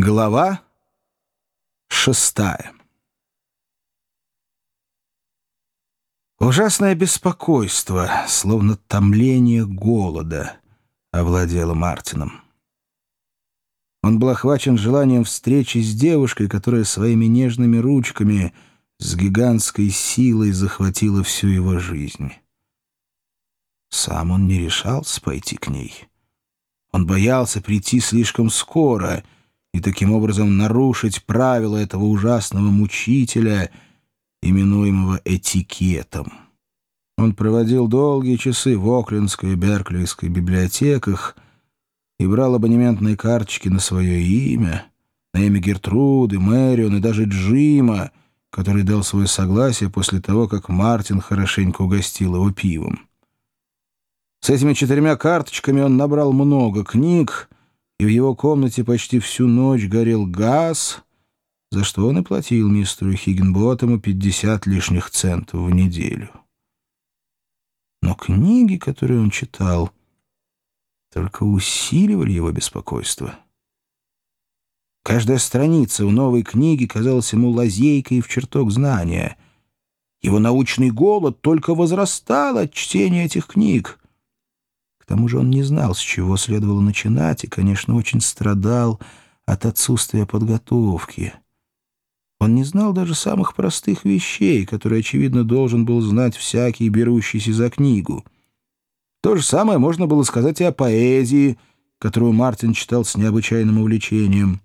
Глава шестая Ужасное беспокойство, словно томление голода, овладело Мартином. Он был охвачен желанием встречи с девушкой, которая своими нежными ручками с гигантской силой захватила всю его жизнь. Сам он не решался пойти к ней. Он боялся прийти слишком скоро — и таким образом нарушить правила этого ужасного мучителя, именуемого этикетом. Он проводил долгие часы в Оклендской и Берклийской библиотеках и брал абонементные карточки на свое имя, на имя Гертруды, Мэрион и даже Джима, который дал свое согласие после того, как Мартин хорошенько угостил его пивом. С этими четырьмя карточками он набрал много книг, и в его комнате почти всю ночь горел газ, за что он и платил мистеру Хиггинботтему 50 лишних центов в неделю. Но книги, которые он читал, только усиливали его беспокойство. Каждая страница у новой книги казалась ему лазейкой в чертог знания. Его научный голод только возрастал от чтения этих книг тому же он не знал, с чего следовало начинать, и, конечно, очень страдал от отсутствия подготовки. Он не знал даже самых простых вещей, которые, очевидно, должен был знать всякий, берущийся за книгу. То же самое можно было сказать и о поэзии, которую Мартин читал с необычайным увлечением.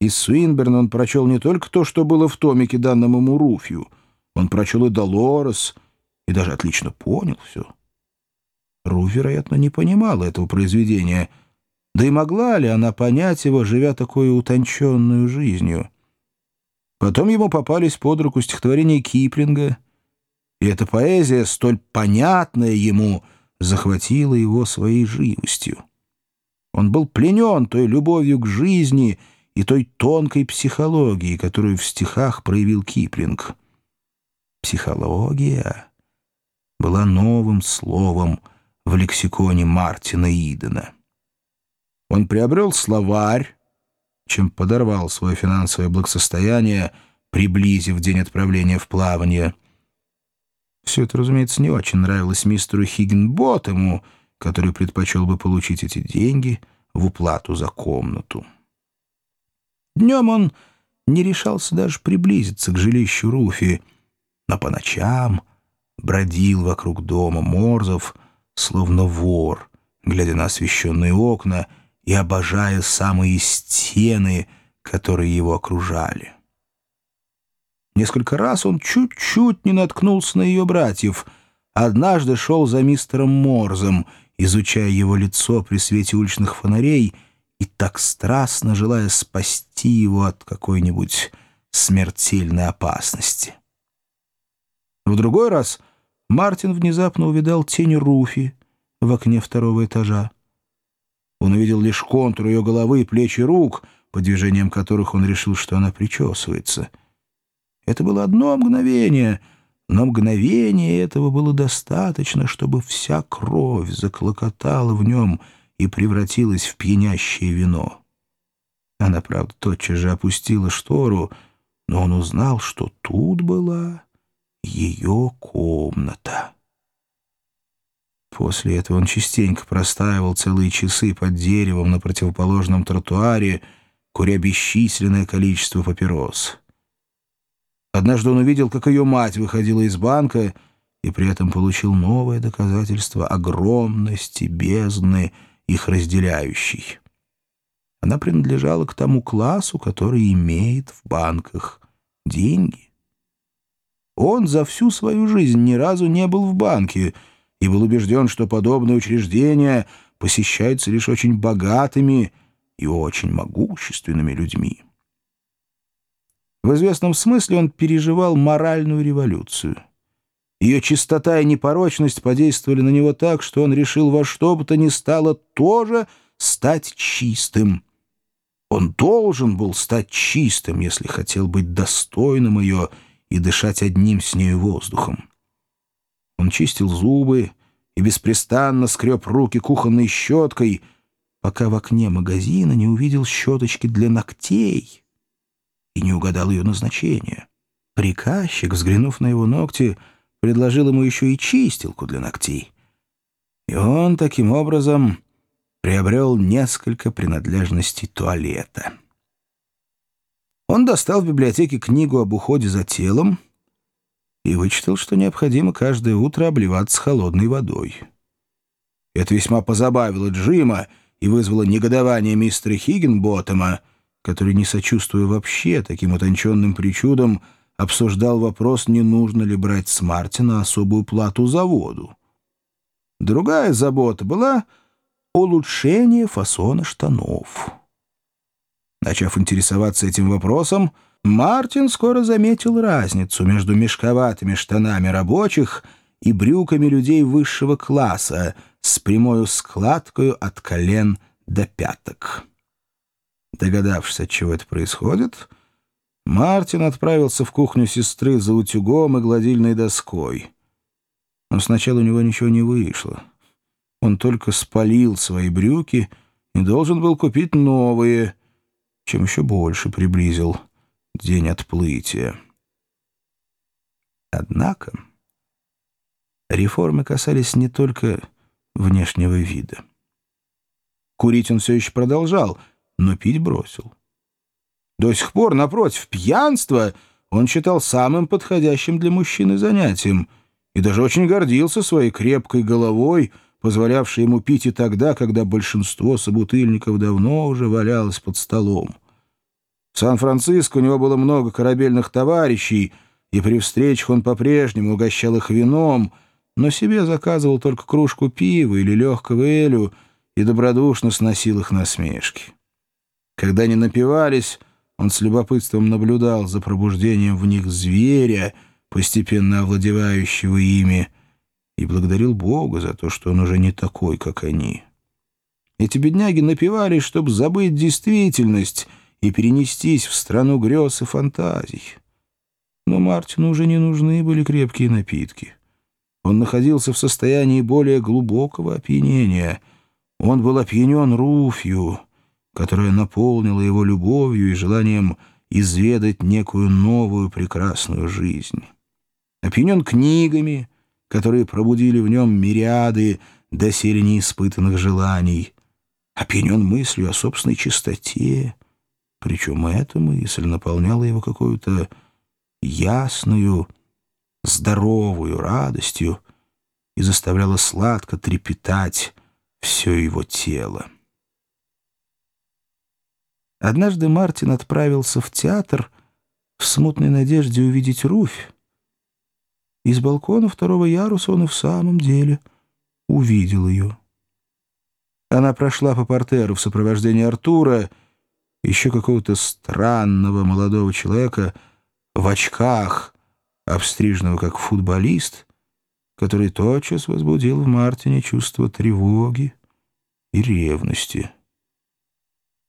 Из Суинберна он прочел не только то, что было в томике, данном ему Руфью, он прочел и Долорес, и даже отлично понял все. Ру, вероятно, не понимала этого произведения. Да и могла ли она понять его, живя такой утонченную жизнью? Потом ему попались под руку стихотворения Киплинга, и эта поэзия, столь понятная ему, захватила его своей живостью. Он был пленен той любовью к жизни и той тонкой психологией, которую в стихах проявил Киплинг. Психология была новым словом — в лексиконе Мартина Идена. Он приобрел словарь, чем подорвал свое финансовое благосостояние, приблизив день отправления в плавание. Все это, разумеется, не очень нравилось мистеру Хиггинботтему, который предпочел бы получить эти деньги в уплату за комнату. Днем он не решался даже приблизиться к жилищу Руфи, но по ночам бродил вокруг дома Морзов — словно вор, глядя на освещенные окна и обожая самые стены, которые его окружали. Несколько раз он чуть-чуть не наткнулся на ее братьев. Однажды шел за мистером Морзом, изучая его лицо при свете уличных фонарей и так страстно желая спасти его от какой-нибудь смертельной опасности. В другой раз Мартин внезапно увидал тень Руфи в окне второго этажа. Он увидел лишь контур ее головы, плечи рук, по движениям которых он решил, что она причесывается. Это было одно мгновение, но мгновение этого было достаточно, чтобы вся кровь заклокотала в нем и превратилась в пьянящее вино. Она, правда, тотчас же опустила штору, но он узнал, что тут была ее комната. После этого он частенько простаивал целые часы под деревом на противоположном тротуаре, куря бесчисленное количество папирос. Однажды он увидел, как ее мать выходила из банка, и при этом получил новое доказательство огромности бездны, их разделяющей. Она принадлежала к тому классу, который имеет в банках деньги. Он за всю свою жизнь ни разу не был в банке и был убежден, что подобные учреждения посещаются лишь очень богатыми и очень могущественными людьми. В известном смысле он переживал моральную революцию. Ее чистота и непорочность подействовали на него так, что он решил во что бы то ни стало тоже стать чистым. Он должен был стать чистым, если хотел быть достойным ее и дышать одним с нею воздухом. Он чистил зубы и беспрестанно скреб руки кухонной щеткой, пока в окне магазина не увидел щеточки для ногтей и не угадал ее назначение. Приказчик, взглянув на его ногти, предложил ему еще и чистилку для ногтей. И он таким образом приобрел несколько принадлежностей туалета. Он достал в библиотеке книгу об уходе за телом и вычитал, что необходимо каждое утро обливаться холодной водой. Это весьма позабавило Джима и вызвало негодование мистера Хиггинботтема, который, не сочувствуя вообще таким утонченным причудам, обсуждал вопрос, не нужно ли брать с Мартина особую плату за воду. Другая забота была улучшение фасона штанов. Начав интересоваться этим вопросом, Мартин скоро заметил разницу между мешковатыми штанами рабочих и брюками людей высшего класса с прямой складкой от колен до пяток. Догадавшись, от чего это происходит, Мартин отправился в кухню сестры за утюгом и гладильной доской. Но сначала у него ничего не вышло. Он только спалил свои брюки и должен был купить новые, чем еще больше приблизил день отплытия. Однако реформы касались не только внешнего вида. Курить он все еще продолжал, но пить бросил. До сих пор, напротив, пьянство он считал самым подходящим для мужчины занятием и даже очень гордился своей крепкой головой, позволявшей ему пить и тогда, когда большинство собутыльников давно уже валялось под столом. В Сан-Франциско у него было много корабельных товарищей, и при встречах он по-прежнему угощал их вином, но себе заказывал только кружку пива или легкого элю и добродушно сносил их насмешки. Когда они напивались, он с любопытством наблюдал за пробуждением в них зверя, постепенно овладевающего ими, и благодарил Бога за то, что он уже не такой, как они. Эти бедняги напивались, чтобы забыть действительность и перенестись в страну грез и фантазий. Но Мартину уже не нужны были крепкие напитки. Он находился в состоянии более глубокого опьянения. Он был опьянен Руфью, которая наполнила его любовью и желанием изведать некую новую прекрасную жизнь. Опьянен книгами, которые пробудили в нем мириады доселе неиспытанных желаний. Опьянен мыслью о собственной чистоте, причем эта мысль наполняла его какую-то ясную, здоровую радостью и заставляла сладко трепетать все его тело. Однажды Мартин отправился в театр в смутной надежде увидеть Руфь. Из балкона второго яруса он и в самом деле увидел ее. Она прошла по портеру в сопровождении Артура, еще какого-то странного молодого человека в очках, обстриженного как футболист, который тотчас возбудил в Мартине чувство тревоги и ревности.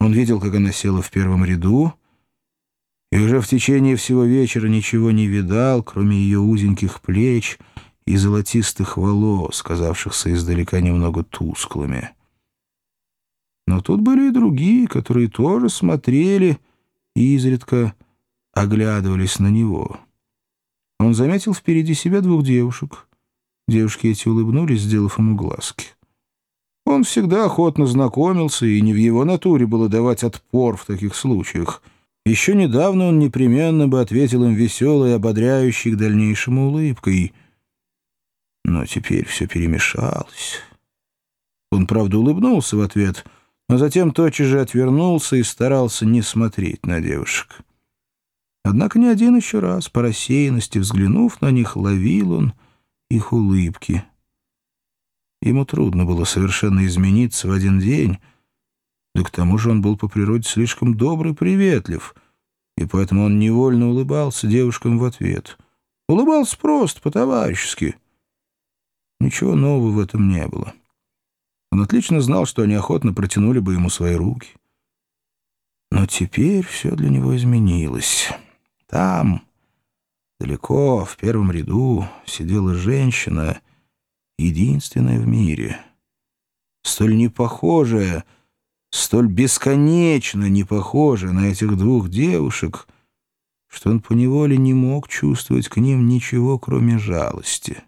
Он видел, как она села в первом ряду, и уже в течение всего вечера ничего не видал, кроме ее узеньких плеч и золотистых волос, казавшихся издалека немного тусклыми. Но тут были и другие, которые тоже смотрели и изредка оглядывались на него. Он заметил впереди себя двух девушек. Девушки эти улыбнулись, сделав ему глазки. Он всегда охотно знакомился, и не в его натуре было давать отпор в таких случаях. Еще недавно он непременно бы ответил им веселой, ободряющей к дальнейшему улыбкой. Но теперь все перемешалось. Он, правда, улыбнулся в ответ, но затем тотчас же отвернулся и старался не смотреть на девушек. Однако ни один еще раз, по рассеянности взглянув на них, ловил он их улыбки — Ему трудно было совершенно измениться в один день, да к тому же он был по природе слишком добрый, приветлив, и поэтому он невольно улыбался девушкам в ответ. Улыбался просто, по-товарищески. Ничего нового в этом не было. Он отлично знал, что они охотно протянули бы ему свои руки. Но теперь все для него изменилось. Там, далеко, в первом ряду, сидела женщина — единственная в мире, столь непохожая столь бесконечно не похожи на этих двух девушек, что он поневоле не мог чувствовать к ним ничего, кроме жалости.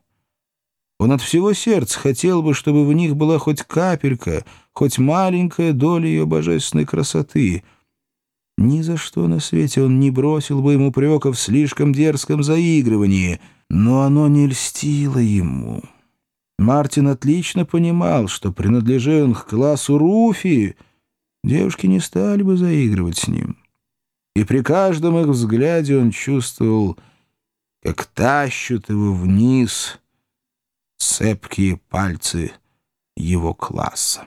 Он от всего сердца хотел бы, чтобы в них была хоть капелька, хоть маленькая доля ее божественной красоты. Ни за что на свете он не бросил бы ему упрека в слишком дерзком заигрывании, но оно не льстило ему. Мартин отлично понимал, что, принадлежа он к классу Руфи, девушки не стали бы заигрывать с ним. И при каждом их взгляде он чувствовал, как тащут его вниз — цепкие пальцы его класса.